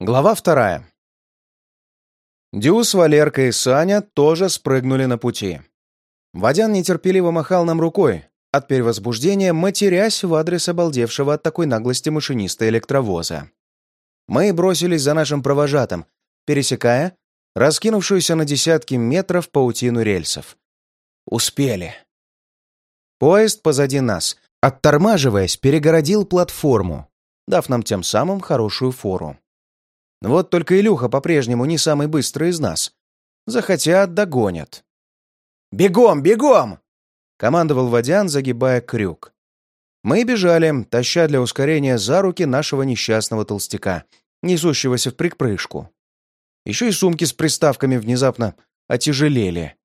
Глава вторая. Дюс, Валерка и Саня тоже спрыгнули на пути. Водян нетерпеливо махал нам рукой, от перевозбуждения матерясь в адрес обалдевшего от такой наглости машиниста электровоза. Мы бросились за нашим провожатым, пересекая раскинувшуюся на десятки метров паутину рельсов. Успели. Поезд позади нас, оттормаживаясь, перегородил платформу, дав нам тем самым хорошую фору. Вот только Илюха по-прежнему не самый быстрый из нас. Захотят — догонят. «Бегом, бегом!» — командовал Водян, загибая крюк. Мы бежали, таща для ускорения за руки нашего несчастного толстяка, несущегося в припрыжку. Еще и сумки с приставками внезапно отяжелели.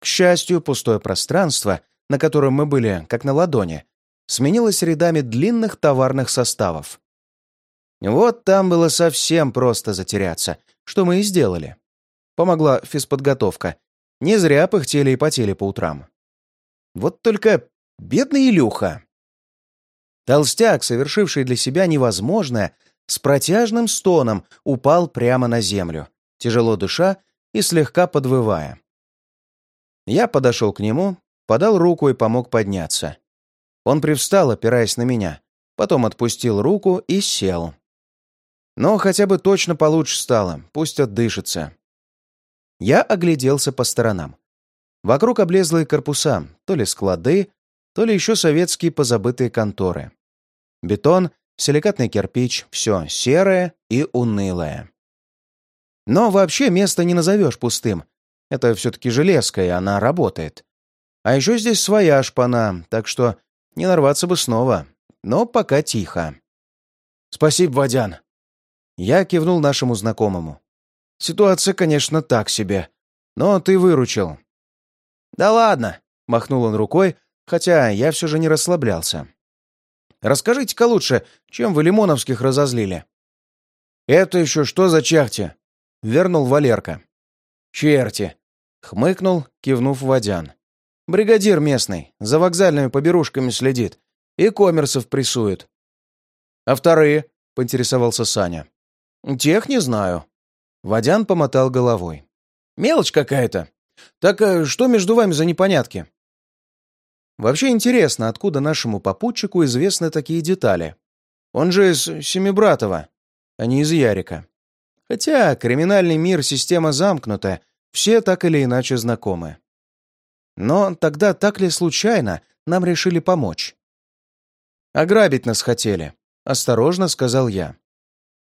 К счастью, пустое пространство, на котором мы были, как на ладони, сменилось рядами длинных товарных составов. Вот там было совсем просто затеряться, что мы и сделали. Помогла физподготовка. Не зря пыхтели и потели по утрам. Вот только бедный Илюха. Толстяк, совершивший для себя невозможное, с протяжным стоном упал прямо на землю, тяжело дыша и слегка подвывая. Я подошел к нему, подал руку и помог подняться. Он привстал, опираясь на меня, потом отпустил руку и сел. Но хотя бы точно получше стало, пусть отдышится. Я огляделся по сторонам. Вокруг облезлые корпуса, то ли склады, то ли еще советские позабытые конторы. Бетон, силикатный кирпич, все серое и унылое. Но вообще место не назовешь пустым. Это все-таки железка, и она работает. А еще здесь своя шпана, так что не нарваться бы снова. Но пока тихо. «Спасибо, Вадян», я кивнул нашему знакомому. «Ситуация, конечно, так себе. Но ты выручил». «Да ладно», — махнул он рукой, хотя я все же не расслаблялся. «Расскажите-ка лучше, чем вы Лимоновских разозлили?» «Это еще что за чахти?» — вернул Валерка. «Черти!» — хмыкнул, кивнув Водян. «Бригадир местный, за вокзальными поберушками следит и коммерсов прессует». «А вторые?» — поинтересовался Саня. «Тех не знаю». Водян помотал головой. «Мелочь какая-то. Так э, что между вами за непонятки?» Вообще интересно, откуда нашему попутчику известны такие детали. Он же из Семибратова, а не из Ярика. Хотя криминальный мир — система замкнутая, все так или иначе знакомы. Но тогда так ли случайно нам решили помочь? «Ограбить нас хотели», — осторожно сказал я.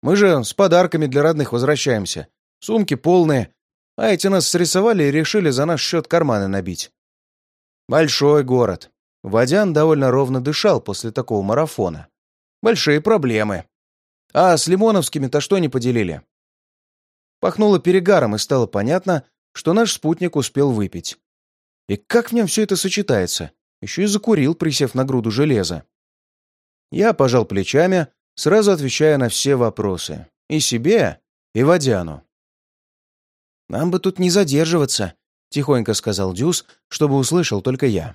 Мы же с подарками для родных возвращаемся. Сумки полные. А эти нас срисовали и решили за наш счет карманы набить. Большой город. Водян довольно ровно дышал после такого марафона. Большие проблемы. А с Лимоновскими-то что не поделили? Пахнуло перегаром, и стало понятно, что наш спутник успел выпить. И как в нем все это сочетается? Еще и закурил, присев на груду железа. Я пожал плечами, сразу отвечая на все вопросы. И себе, и Водяну. «Нам бы тут не задерживаться», — тихонько сказал Дюс, чтобы услышал только я.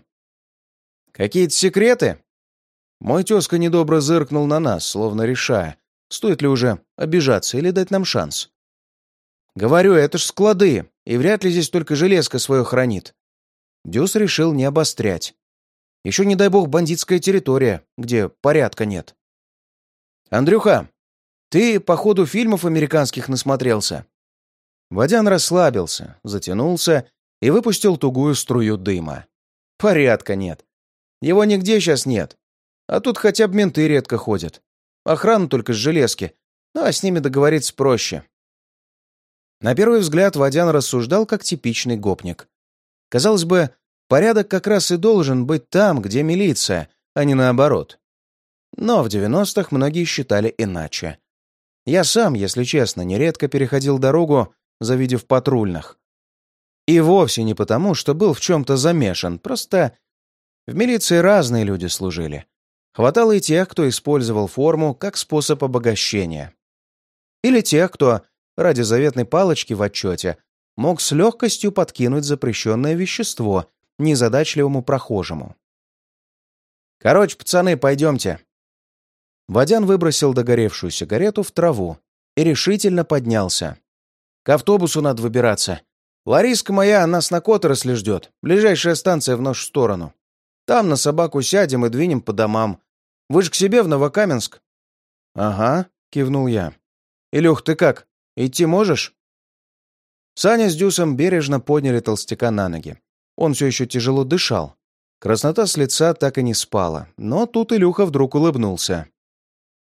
«Какие-то секреты?» Мой тезка недобро зыркнул на нас, словно решая, стоит ли уже обижаться или дать нам шанс. «Говорю, это ж склады, и вряд ли здесь только железка свое хранит». Дюс решил не обострять. Еще, не дай бог, бандитская территория, где порядка нет. «Андрюха, ты, по ходу фильмов американских насмотрелся?» Водян расслабился, затянулся и выпустил тугую струю дыма. «Порядка нет. Его нигде сейчас нет. А тут хотя бы менты редко ходят. Охрана только с железки, ну а с ними договориться проще». На первый взгляд Водян рассуждал как типичный гопник. Казалось бы, порядок как раз и должен быть там, где милиция, а не наоборот. Но в 90-х многие считали иначе. Я сам, если честно, нередко переходил дорогу, завидев патрульных. И вовсе не потому, что был в чем-то замешан, просто в милиции разные люди служили. Хватало и тех, кто использовал форму как способ обогащения. Или тех, кто ради заветной палочки в отчете мог с легкостью подкинуть запрещенное вещество незадачливому прохожему. «Короче, пацаны, пойдемте», Водян выбросил догоревшую сигарету в траву и решительно поднялся. «К автобусу надо выбираться. Лариска моя нас на Которосле ждет. Ближайшая станция в нашу сторону. Там на собаку сядем и двинем по домам. Вы же к себе в Новокаменск?» «Ага», — кивнул я. «Илюх, ты как? Идти можешь?» Саня с Дюсом бережно подняли толстяка на ноги. Он все еще тяжело дышал. Краснота с лица так и не спала, но тут Илюха вдруг улыбнулся.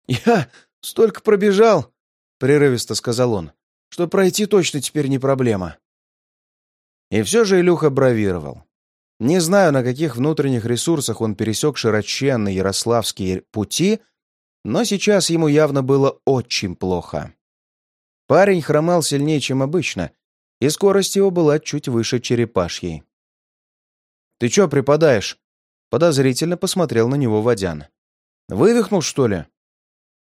«Я столько пробежал!» — прерывисто сказал он, — «что пройти точно теперь не проблема». И все же Илюха бравировал. Не знаю, на каких внутренних ресурсах он пересек широченные ярославские пути, но сейчас ему явно было очень плохо. Парень хромал сильнее, чем обычно, и скорость его была чуть выше черепашьей. «Ты чё припадаешь?» — подозрительно посмотрел на него Водян. «Вывихнул, что ли?»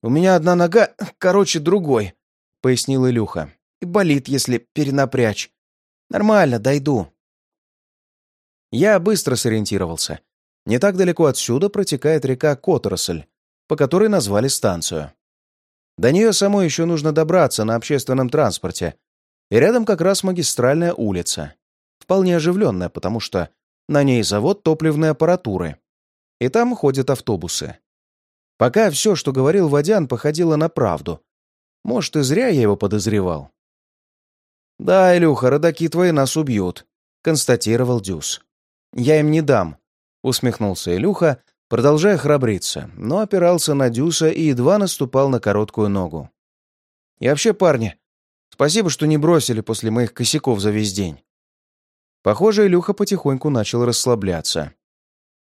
«У меня одна нога, короче, другой», — пояснил Илюха. «И болит, если перенапрячь. Нормально, дойду». Я быстро сориентировался. Не так далеко отсюда протекает река Которосль, по которой назвали станцию. До нее самой еще нужно добраться на общественном транспорте, и рядом как раз магистральная улица. Вполне оживленная, потому что на ней завод топливной аппаратуры. И там ходят автобусы. Пока все, что говорил Водян, походило на правду. Может, и зря я его подозревал. «Да, Илюха, родаки твои нас убьют», — констатировал Дюс. «Я им не дам», — усмехнулся Илюха, продолжая храбриться, но опирался на Дюса и едва наступал на короткую ногу. «И вообще, парни, спасибо, что не бросили после моих косяков за весь день». Похоже, Илюха потихоньку начал расслабляться.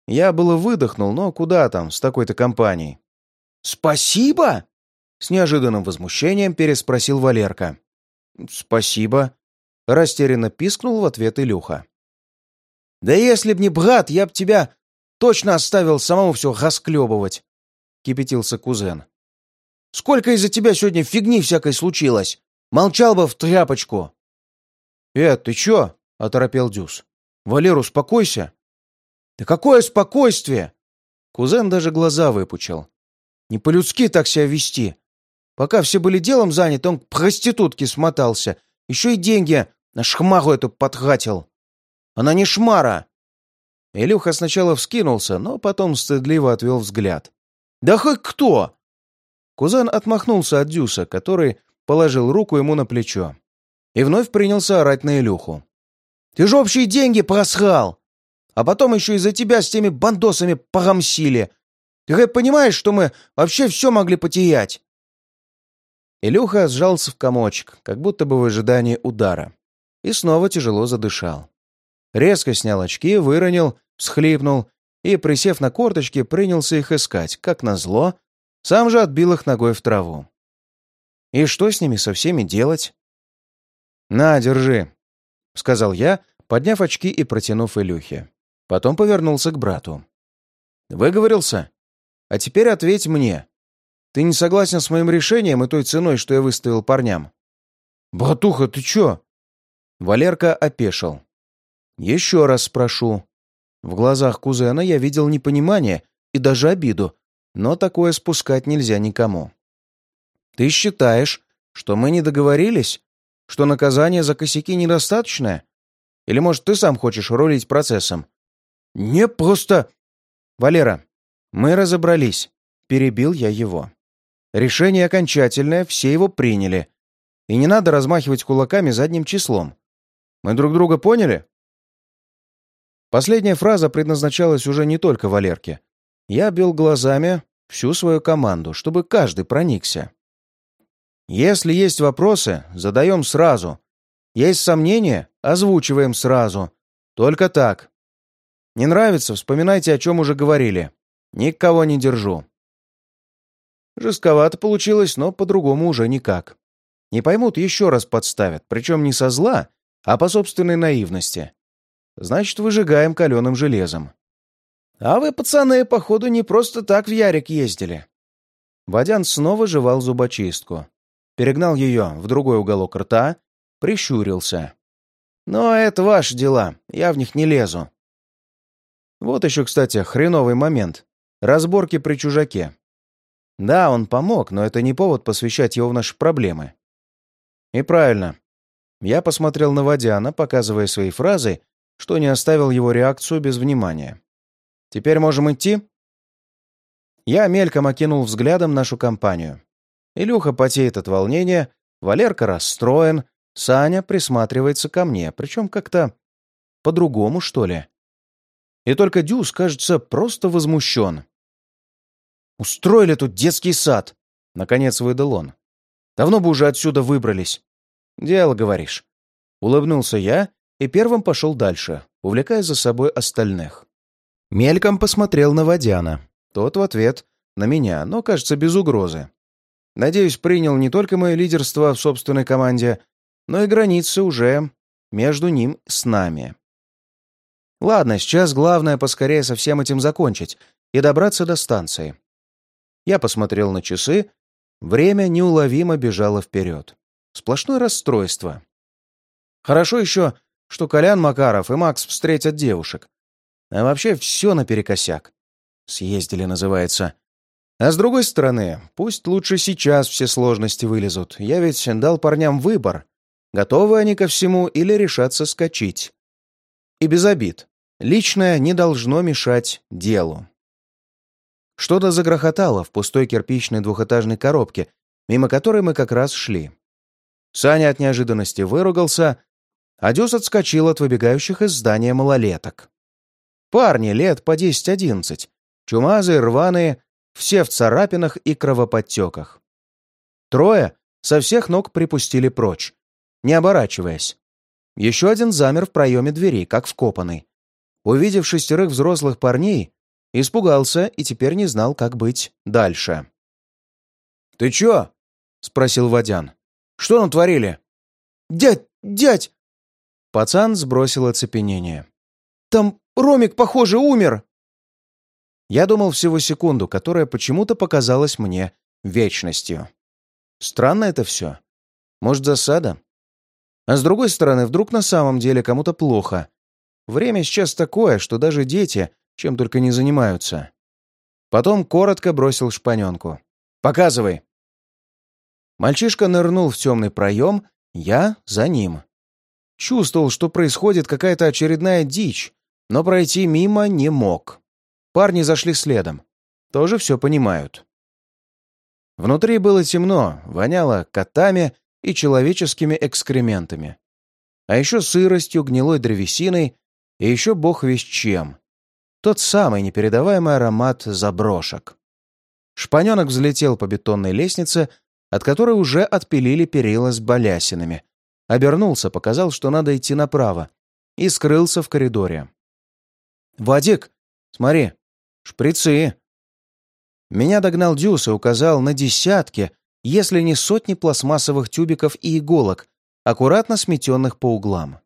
Я было выдохнул, но куда там с такой-то компанией? «Спасибо?» — с неожиданным возмущением переспросил Валерка. «Спасибо», — растерянно пискнул в ответ Илюха. «Да если б не брат, я б тебя точно оставил самому все расклебывать», — кипятился кузен. «Сколько из-за тебя сегодня фигни всякой случилось? Молчал бы в тряпочку». «Э, ты чё?» — оторопел Дюс. «Валер, успокойся». «Да какое спокойствие!» Кузен даже глаза выпучил. «Не по-людски так себя вести. Пока все были делом заняты, он к проститутке смотался. Еще и деньги на шхмагу эту подхватил. Она не шмара!» Илюха сначала вскинулся, но потом стыдливо отвел взгляд. «Да хоть кто!» Кузен отмахнулся от Дюса, который положил руку ему на плечо. И вновь принялся орать на Илюху. Ты же общие деньги просрал. А потом еще из-за тебя с теми бандосами погамсили. Ты хоть понимаешь, что мы вообще все могли потерять?» Илюха сжался в комочек, как будто бы в ожидании удара, и снова тяжело задышал. Резко снял очки, выронил, всхлипнул и, присев на корточки, принялся их искать, как назло, сам же отбил их ногой в траву. И что с ними со всеми делать? «На, держи», — сказал я, подняв очки и протянув Илюхе. Потом повернулся к брату. «Выговорился? А теперь ответь мне. Ты не согласен с моим решением и той ценой, что я выставил парням?» «Братуха, ты чё?» Валерка опешил. «Еще раз спрошу». В глазах кузена я видел непонимание и даже обиду, но такое спускать нельзя никому. «Ты считаешь, что мы не договорились?» Что наказание за косяки недостаточное? Или, может, ты сам хочешь рулить процессом? Не просто... Валера, мы разобрались. Перебил я его. Решение окончательное, все его приняли. И не надо размахивать кулаками задним числом. Мы друг друга поняли? Последняя фраза предназначалась уже не только Валерке. Я бил глазами всю свою команду, чтобы каждый проникся. Если есть вопросы, задаем сразу. Есть сомнения, озвучиваем сразу. Только так. Не нравится, вспоминайте, о чем уже говорили. Никого не держу. Жестковато получилось, но по-другому уже никак. Не поймут, еще раз подставят, причем не со зла, а по собственной наивности. Значит, выжигаем каленым железом. А вы, пацаны, походу, не просто так в Ярик ездили. Водян снова жевал зубочистку перегнал ее в другой уголок рта, прищурился. «Но это ваши дела, я в них не лезу». Вот еще, кстати, хреновый момент. Разборки при чужаке. Да, он помог, но это не повод посвящать его в наши проблемы. И правильно. Я посмотрел на Водяна, показывая свои фразы, что не оставил его реакцию без внимания. «Теперь можем идти?» Я мельком окинул взглядом нашу компанию. Илюха потеет от волнения, Валерка расстроен, Саня присматривается ко мне, причем как-то по-другому, что ли. И только Дюс, кажется, просто возмущен. «Устроили тут детский сад!» — наконец выдал он. «Давно бы уже отсюда выбрались». «Дело, говоришь». Улыбнулся я и первым пошел дальше, увлекая за собой остальных. Мельком посмотрел на Водяна. Тот в ответ на меня, но, кажется, без угрозы. Надеюсь, принял не только мое лидерство в собственной команде, но и границы уже между ним с нами. Ладно, сейчас главное поскорее со всем этим закончить и добраться до станции. Я посмотрел на часы. Время неуловимо бежало вперед. Сплошное расстройство. Хорошо еще, что Колян Макаров и Макс встретят девушек. А вообще все наперекосяк. Съездили, называется. А с другой стороны, пусть лучше сейчас все сложности вылезут. Я ведь дал парням выбор. Готовы они ко всему или решаться скачить. И без обид. Личное не должно мешать делу. Что-то загрохотало в пустой кирпичной двухэтажной коробке, мимо которой мы как раз шли. Саня от неожиданности выругался, а Дюс отскочил от выбегающих из здания малолеток. Парни лет по десять-одиннадцать, чумазые, рваные, все в царапинах и кровоподтеках. Трое со всех ног припустили прочь, не оборачиваясь. Еще один замер в проеме двери, как вкопанный. Увидев шестерых взрослых парней, испугался и теперь не знал, как быть дальше. «Ты чё?» — спросил Водян. «Что натворили?» «Дядь, дядь!» Пацан сбросил оцепенение. «Там Ромик, похоже, умер!» Я думал всего секунду, которая почему-то показалась мне вечностью. Странно это все. Может, засада? А с другой стороны, вдруг на самом деле кому-то плохо. Время сейчас такое, что даже дети чем только не занимаются. Потом коротко бросил шпаненку. «Показывай!» Мальчишка нырнул в темный проем, я за ним. Чувствовал, что происходит какая-то очередная дичь, но пройти мимо не мог. Парни зашли следом. Тоже все понимают. Внутри было темно, воняло котами и человеческими экскрементами. А еще сыростью, гнилой древесиной и еще бог весть чем. Тот самый непередаваемый аромат заброшек. Шпаненок взлетел по бетонной лестнице, от которой уже отпилили перила с балясинами. Обернулся, показал, что надо идти направо, и скрылся в коридоре. «Вадик, смотри, шприцы!» Меня догнал Дюс и указал на десятки, если не сотни пластмассовых тюбиков и иголок, аккуратно сметенных по углам.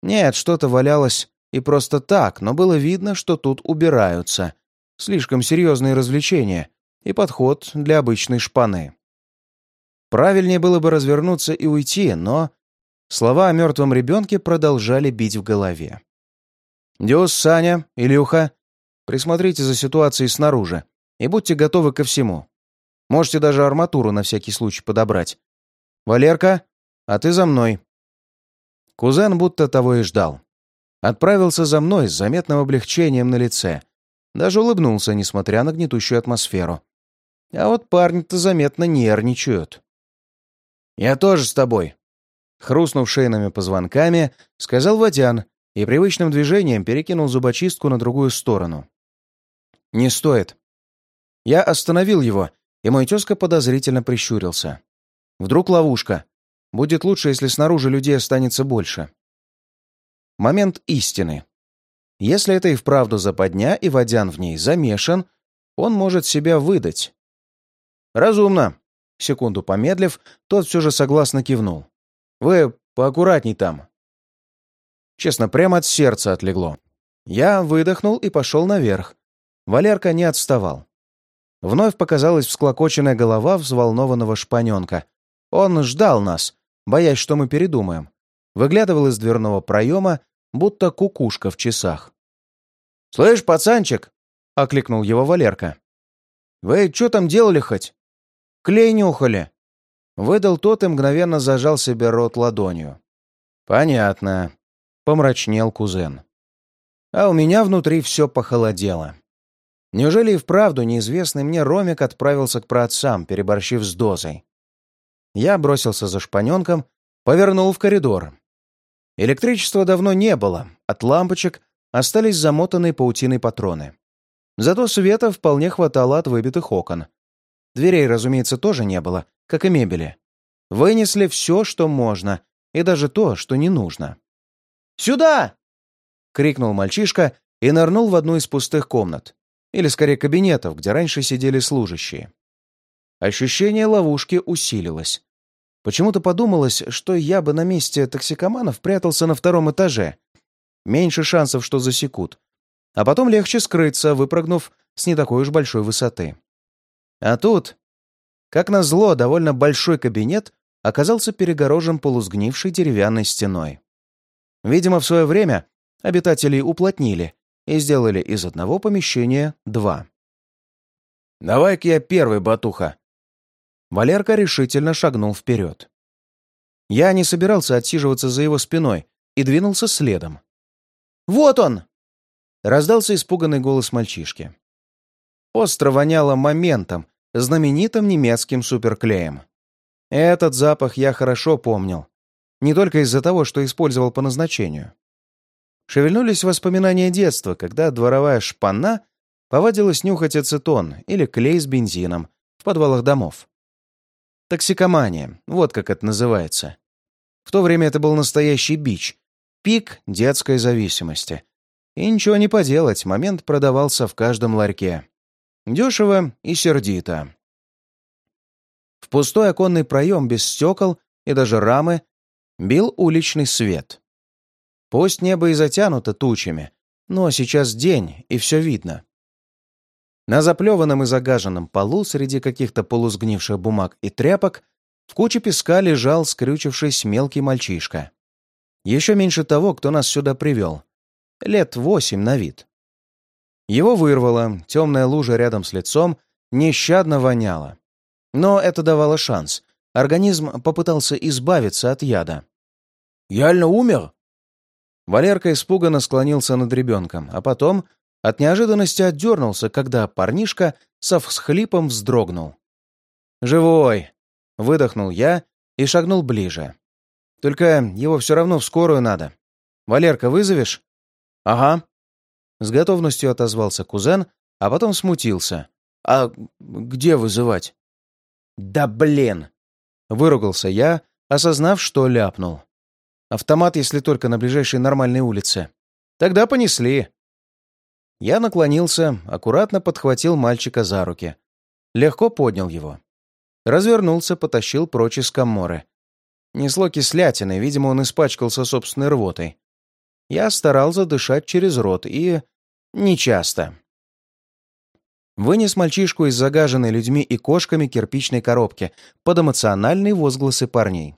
Нет, что-то валялось и просто так, но было видно, что тут убираются. Слишком серьезные развлечения и подход для обычной шпаны. Правильнее было бы развернуться и уйти, но слова о мертвом ребенке продолжали бить в голове. «Дюс, Саня, Илюха, присмотрите за ситуацией снаружи и будьте готовы ко всему. Можете даже арматуру на всякий случай подобрать. Валерка, а ты за мной». Кузен будто того и ждал. Отправился за мной с заметным облегчением на лице. Даже улыбнулся, несмотря на гнетущую атмосферу. А вот парни-то заметно нервничают. «Я тоже с тобой», — хрустнув шейными позвонками, сказал Водян и привычным движением перекинул зубочистку на другую сторону. «Не стоит». Я остановил его, и мой тезка подозрительно прищурился. «Вдруг ловушка. Будет лучше, если снаружи людей останется больше». Момент истины. Если это и вправду западня, и Водян в ней замешан, он может себя выдать. «Разумно», — секунду помедлив, тот все же согласно кивнул. «Вы поаккуратней там». Честно, прямо от сердца отлегло. Я выдохнул и пошел наверх. Валерка не отставал. Вновь показалась всклокоченная голова взволнованного шпаненка. Он ждал нас, боясь, что мы передумаем. Выглядывал из дверного проема будто кукушка в часах. «Слышь, пацанчик!» — окликнул его Валерка. «Вы что там делали хоть?» «Клей нюхали!» Выдал тот и мгновенно зажал себе рот ладонью. «Понятно», — помрачнел кузен. А у меня внутри все похолодело. Неужели и вправду неизвестный мне Ромик отправился к праотцам, переборщив с дозой? Я бросился за шпаненком, повернул в коридор. Электричества давно не было, от лампочек остались замотанные паутиной патроны. Зато света вполне хватало от выбитых окон. Дверей, разумеется, тоже не было, как и мебели. Вынесли все, что можно, и даже то, что не нужно. «Сюда!» — крикнул мальчишка и нырнул в одну из пустых комнат. Или, скорее, кабинетов, где раньше сидели служащие. Ощущение ловушки усилилось. Почему-то подумалось, что я бы на месте токсикоманов прятался на втором этаже. Меньше шансов, что засекут. А потом легче скрыться, выпрыгнув с не такой уж большой высоты. А тут, как назло, довольно большой кабинет оказался перегорожен полусгнившей деревянной стеной. Видимо, в свое время обитателей уплотнили и сделали из одного помещения два. «Давай-ка я первый, батуха!» Валерка решительно шагнул вперед. Я не собирался отсиживаться за его спиной и двинулся следом. «Вот он!» — раздался испуганный голос мальчишки. Остро воняло моментом, знаменитым немецким суперклеем. Этот запах я хорошо помнил. Не только из-за того, что использовал по назначению. Шевельнулись воспоминания детства, когда дворовая шпана повадилась нюхать ацетон или клей с бензином в подвалах домов. Токсикомания, вот как это называется. В то время это был настоящий бич, пик детской зависимости. И ничего не поделать, момент продавался в каждом ларьке. Дешево и сердито. В пустой оконный проем без стекол и даже рамы бил уличный свет. Пусть небо и затянуто тучами, но сейчас день, и все видно. На заплеванном и загаженном полу среди каких-то полусгнивших бумаг и тряпок в куче песка лежал, скрючившись, мелкий мальчишка. Еще меньше того, кто нас сюда привел. Лет восемь на вид. Его вырвало, темная лужа рядом с лицом нещадно воняла. Но это давало шанс. Организм попытался избавиться от яда. «Реально умер?» Валерка испуганно склонился над ребенком, а потом от неожиданности отдернулся, когда парнишка со всхлипом вздрогнул. «Живой!» — выдохнул я и шагнул ближе. «Только его все равно в скорую надо. Валерка, вызовешь?» «Ага». С готовностью отозвался кузен, а потом смутился. «А где вызывать?» «Да блин!» — выругался я, осознав, что ляпнул. «Автомат, если только на ближайшей нормальной улице. Тогда понесли». Я наклонился, аккуратно подхватил мальчика за руки. Легко поднял его. Развернулся, потащил прочь из коморы. Несло кислятиной, видимо, он испачкался собственной рвотой. Я старался дышать через рот и... нечасто. Вынес мальчишку из загаженной людьми и кошками кирпичной коробки под эмоциональные возгласы парней.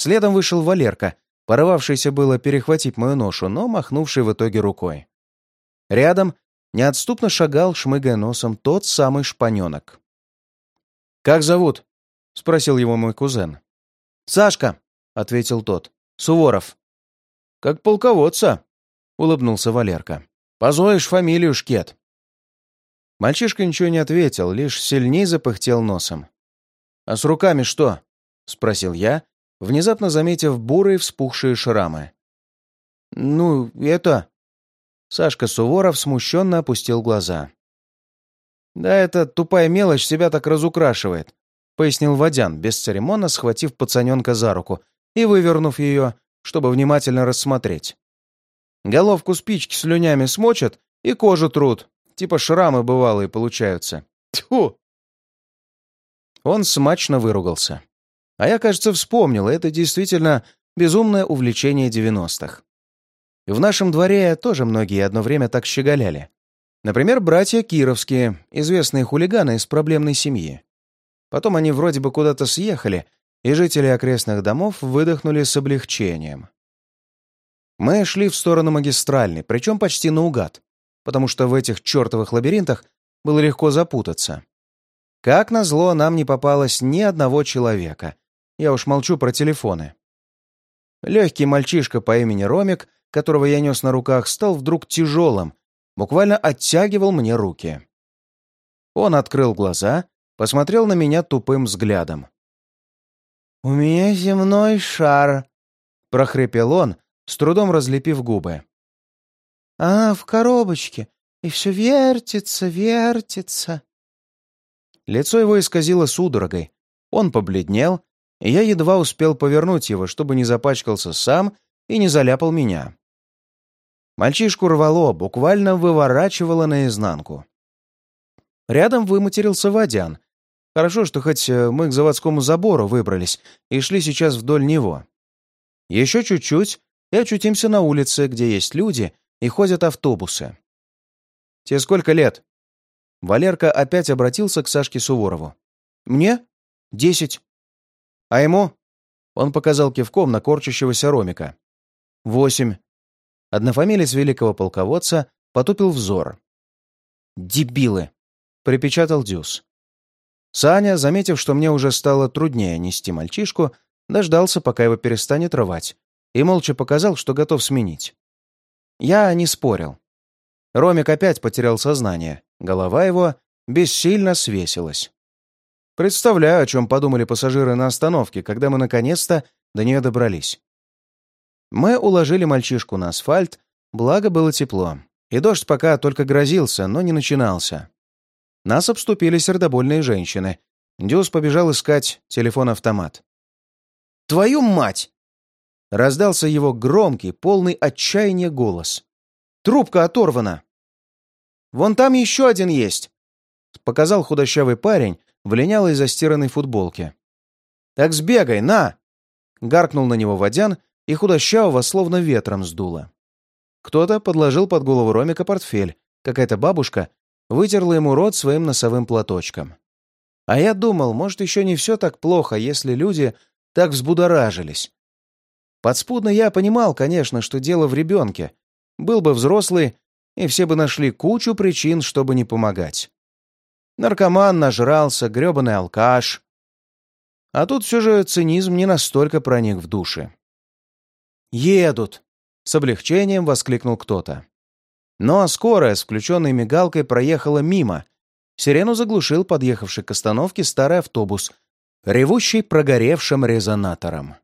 Следом вышел Валерка, порывавшийся было перехватить мою ношу, но махнувший в итоге рукой. Рядом неотступно шагал, шмыгая носом, тот самый шпаненок. «Как зовут?» — спросил его мой кузен. «Сашка», — ответил тот. «Суворов». «Как полководца», — улыбнулся Валерка. «Позволишь фамилию Шкет?» Мальчишка ничего не ответил, лишь сильней запыхтел носом. «А с руками что?» — спросил я, внезапно заметив бурые вспухшие шрамы. «Ну, это...» Сашка Суворов смущенно опустил глаза. «Да эта тупая мелочь себя так разукрашивает», — пояснил Водян, бесцеремонно схватив пацаненка за руку и вывернув ее, чтобы внимательно рассмотреть. «Головку спички слюнями смочат и кожу трут, типа шрамы бывалые получаются. Тьфу!» Он смачно выругался. А я, кажется, вспомнил, это действительно безумное увлечение девяностых. В нашем дворе тоже многие одно время так щеголяли. Например, братья Кировские, известные хулиганы из проблемной семьи. Потом они вроде бы куда-то съехали, и жители окрестных домов выдохнули с облегчением. Мы шли в сторону магистральной, причем почти наугад, потому что в этих чертовых лабиринтах было легко запутаться. Как назло, нам не попалось ни одного человека. Я уж молчу про телефоны. Легкий мальчишка по имени Ромик, которого я нес на руках, стал вдруг тяжелым, буквально оттягивал мне руки. Он открыл глаза, посмотрел на меня тупым взглядом. «У меня земной шар», — прохрипел он, с трудом разлепив губы. «А, в коробочке, и все вертится, вертится». Лицо его исказило судорогой. Он побледнел, я едва успел повернуть его, чтобы не запачкался сам и не заляпал меня. Мальчишку рвало, буквально выворачивало наизнанку. Рядом выматерился Водян. Хорошо, что хоть э, мы к заводскому забору выбрались и шли сейчас вдоль него. Еще чуть-чуть, и очутимся на улице, где есть люди и ходят автобусы. «Тебе сколько лет?» Валерка опять обратился к Сашке Суворову. «Мне? Десять. А ему?» Он показал кивком на корчащегося Ромика. «Восемь». Однофамилец великого полководца потупил взор. «Дебилы!» — припечатал Дюс. Саня, заметив, что мне уже стало труднее нести мальчишку, дождался, пока его перестанет рвать, и молча показал, что готов сменить. Я не спорил. Ромик опять потерял сознание, голова его бессильно свесилась. Представляю, о чем подумали пассажиры на остановке, когда мы наконец-то до нее добрались. Мы уложили мальчишку на асфальт, благо было тепло, и дождь пока только грозился, но не начинался. Нас обступили сердобольные женщины. Дюс побежал искать телефон-автомат. «Твою мать!» Раздался его громкий, полный отчаяния голос. Трубка оторвана. Вон там еще один есть. Показал худощавый парень в линялой застиранной футболке. Так сбегай, на! Гаркнул на него водян, и худощавого словно ветром сдуло. Кто-то подложил под голову Ромика портфель. Какая-то бабушка вытерла ему рот своим носовым платочком. А я думал, может, еще не все так плохо, если люди так взбудоражились. Подспудно я понимал, конечно, что дело в ребенке, был бы взрослый, и все бы нашли кучу причин, чтобы не помогать. Наркоман нажрался, грёбаный алкаш. А тут все же цинизм не настолько проник в души. «Едут!» — с облегчением воскликнул кто-то. Но скорая с включенной мигалкой проехала мимо. Сирену заглушил подъехавший к остановке старый автобус, ревущий прогоревшим резонатором.